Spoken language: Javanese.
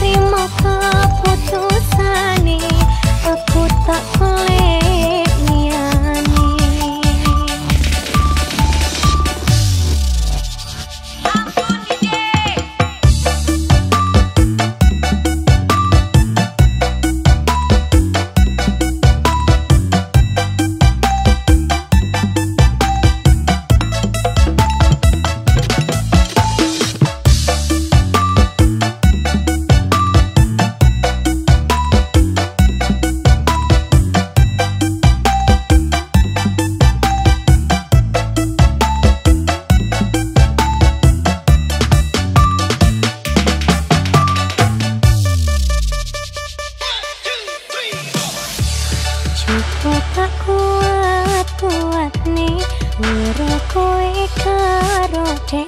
Terima tak Aku tak kuat kuat nih Ngiru kue karo dek